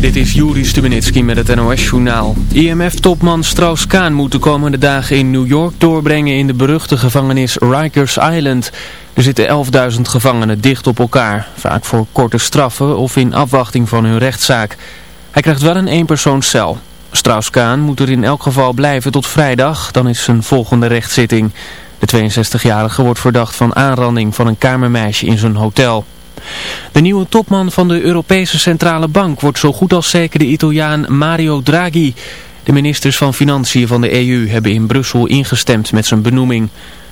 Dit is Juri Stubenitski met het NOS-journaal. IMF-topman Strauss-Kaan moet de komende dagen in New York doorbrengen in de beruchte gevangenis Rikers Island. Er zitten 11.000 gevangenen dicht op elkaar, vaak voor korte straffen of in afwachting van hun rechtszaak. Hij krijgt wel een eenpersoonscel. Strauss-Kaan moet er in elk geval blijven tot vrijdag, dan is zijn volgende rechtszitting. De 62-jarige wordt verdacht van aanranding van een kamermeisje in zijn hotel. De nieuwe topman van de Europese Centrale Bank wordt zo goed als zeker de Italiaan Mario Draghi. De ministers van Financiën van de EU hebben in Brussel ingestemd met zijn benoeming.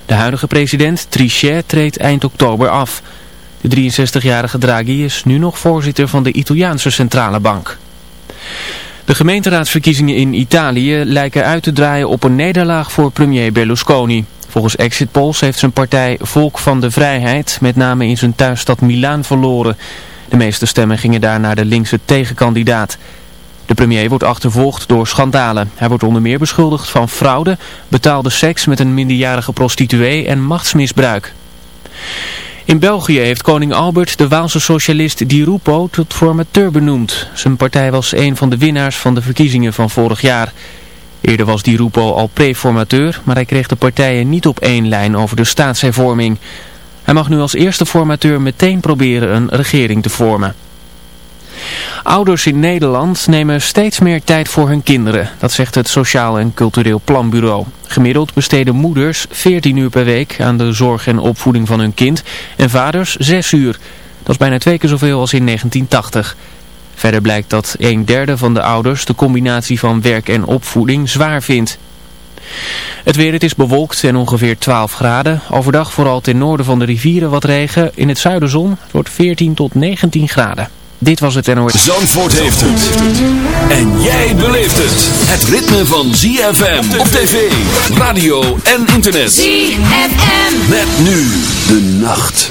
De huidige president Trichet treedt eind oktober af. De 63-jarige Draghi is nu nog voorzitter van de Italiaanse Centrale Bank. De gemeenteraadsverkiezingen in Italië lijken uit te draaien op een nederlaag voor premier Berlusconi. Volgens exit polls heeft zijn partij Volk van de Vrijheid met name in zijn thuisstad Milaan verloren. De meeste stemmen gingen daar naar de linkse tegenkandidaat. De premier wordt achtervolgd door schandalen. Hij wordt onder meer beschuldigd van fraude, betaalde seks met een minderjarige prostituee en machtsmisbruik. In België heeft koning Albert de Waalse socialist Di Rupo tot formateur benoemd. Zijn partij was een van de winnaars van de verkiezingen van vorig jaar. Eerder was Di Rupo al preformateur, maar hij kreeg de partijen niet op één lijn over de staatshervorming. Hij mag nu als eerste formateur meteen proberen een regering te vormen. Ouders in Nederland nemen steeds meer tijd voor hun kinderen, dat zegt het Sociaal en Cultureel Planbureau. Gemiddeld besteden moeders 14 uur per week aan de zorg en opvoeding van hun kind en vaders 6 uur. Dat is bijna twee keer zoveel als in 1980. Verder blijkt dat een derde van de ouders de combinatie van werk en opvoeding zwaar vindt. Het weer, het is bewolkt en ongeveer 12 graden. Overdag vooral ten noorden van de rivieren wat regen. In het zuiden zon. Het wordt 14 tot 19 graden. Dit was het NOS. Zandvoort heeft het. En jij beleeft het. Het ritme van ZFM op tv, radio en internet. ZFM. Met nu de nacht.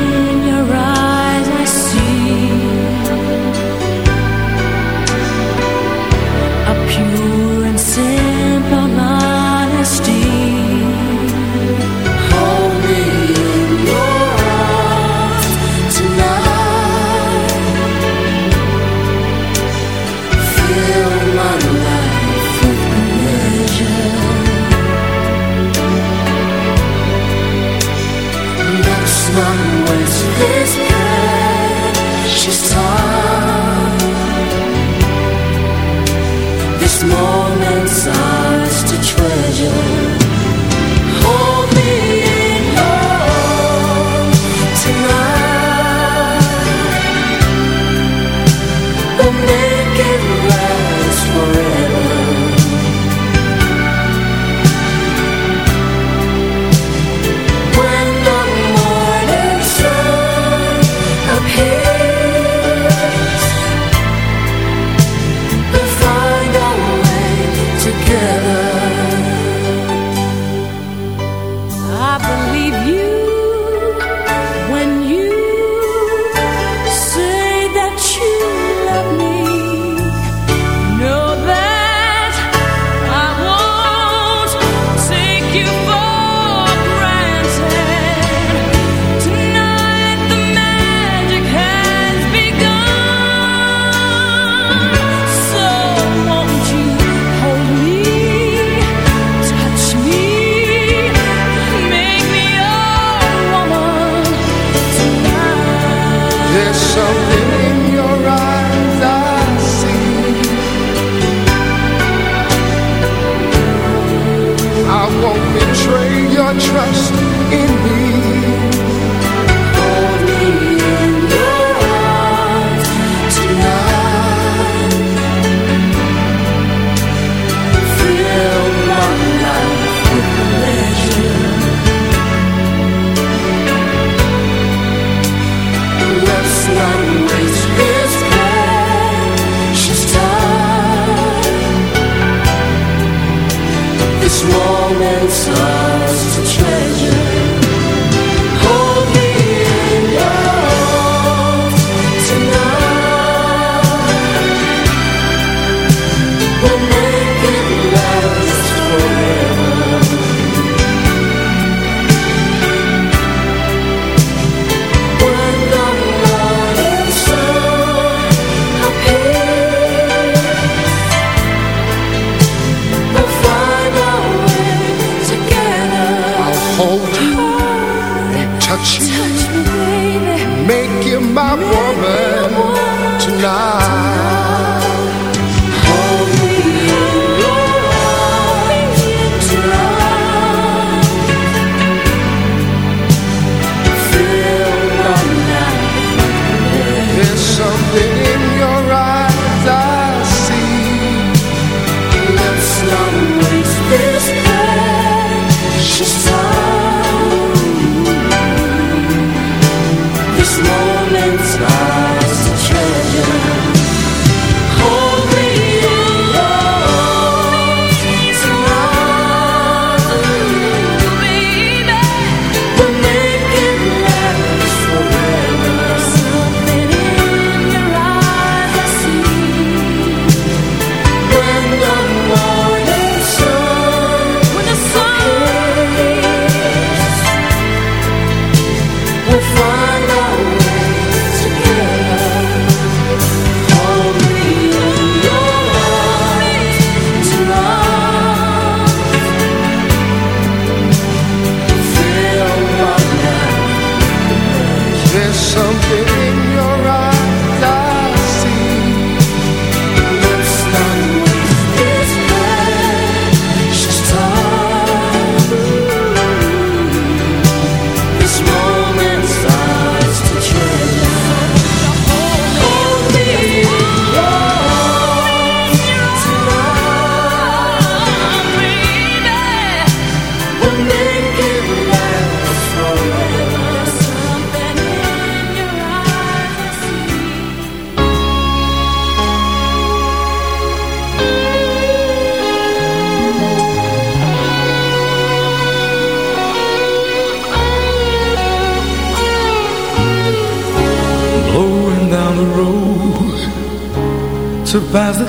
this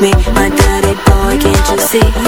me, my dirty boy, can't you see?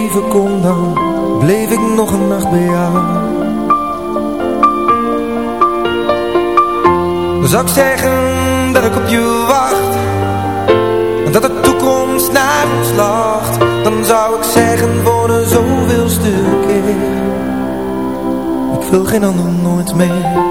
kon dan bleef ik nog een nacht bij jou. Dan zou ik zeggen dat ik op je wacht dat de toekomst naar ons lacht. Dan zou ik zeggen voor de zoveelste keer Ik wil geen ander nooit meer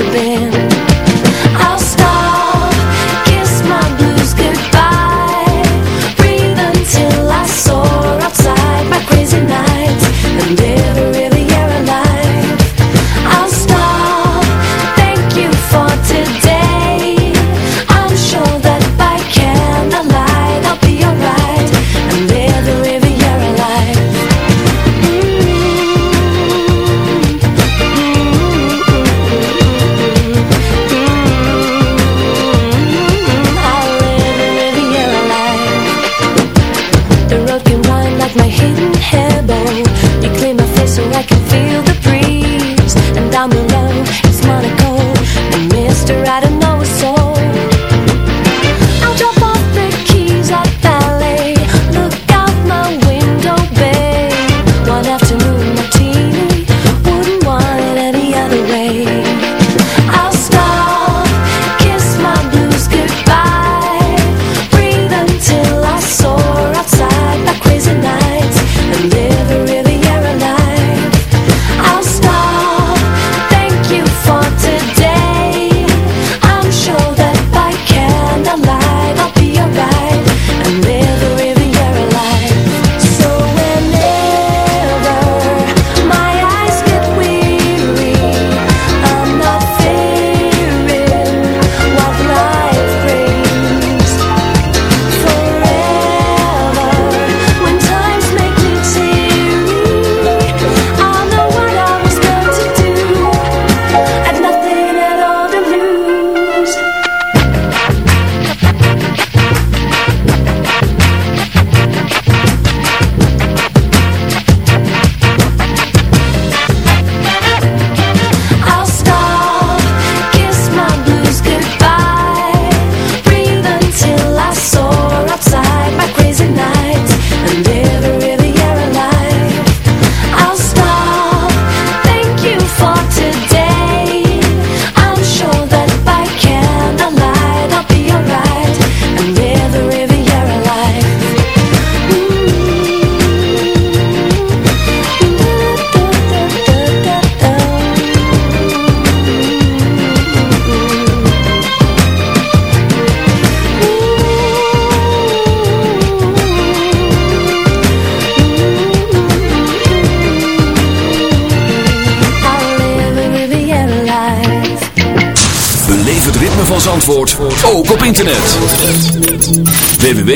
the band.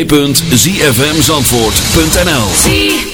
www.zfmzandvoort.nl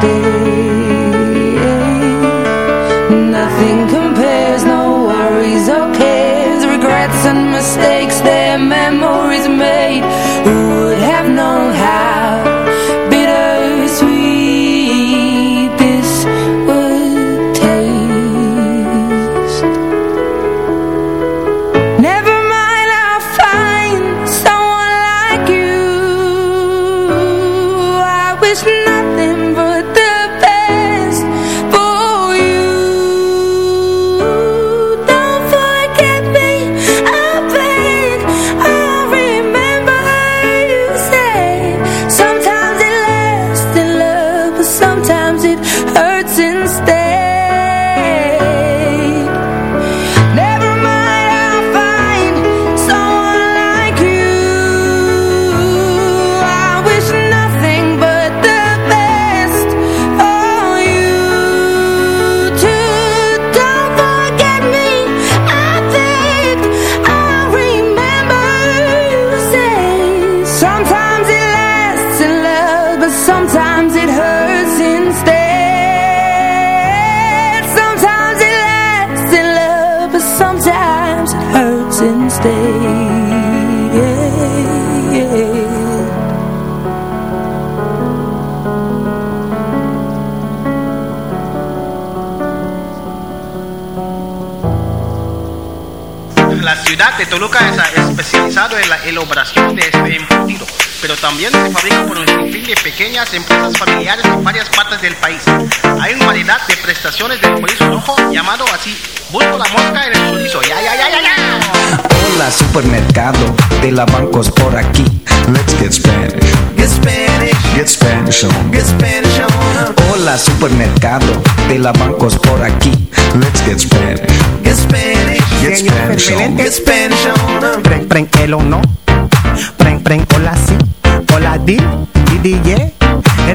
stay. Llamado así Busco la mosca en el chorizo. Ya, ya, ya, ya, ya. Hola supermercado, de la bancos por aquí. Let's get Spanish. Get Spanish. Get Spanish on. Get Spanish on. Hola supermercado, de la bancos por aquí. Let's get Spanish. Get Spanish. Get Spanish on. Get Spanish on. Preng, preng, el o no. Preng, preng, hola si. Hola di, di, di, yeah.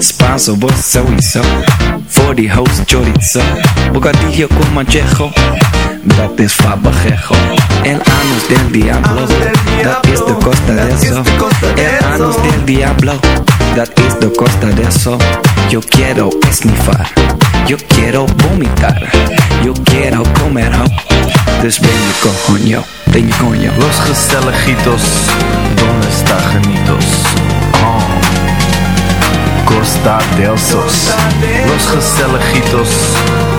Spanso, vos sowieso. Voor die host chorizo. Bocadillo con manchejo. Dat is fabajejo. El anus del diablo. Dat is de costa de eso. El anus del diablo. Dat is de costa de eso. Yo quiero esnifar. Yo quiero vomitar. Yo quiero comer ho. Dus ben je coño, ben je coño. Los gezelligitos, donde está genitos? Costa del Sos. Los gezelligitos,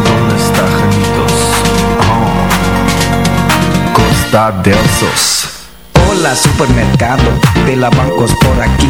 donde está genitos? Oh, Costa del Sos. Hola supermercado, de la bancos por aquí.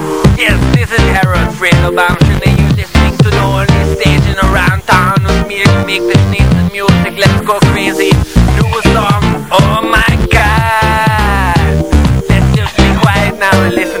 Yes, this is Harold Fredo Bamshin and you listening to the only station around town with me to make this nice music. Let's go crazy. Do a song. Oh my god. Let's just be quiet now and listen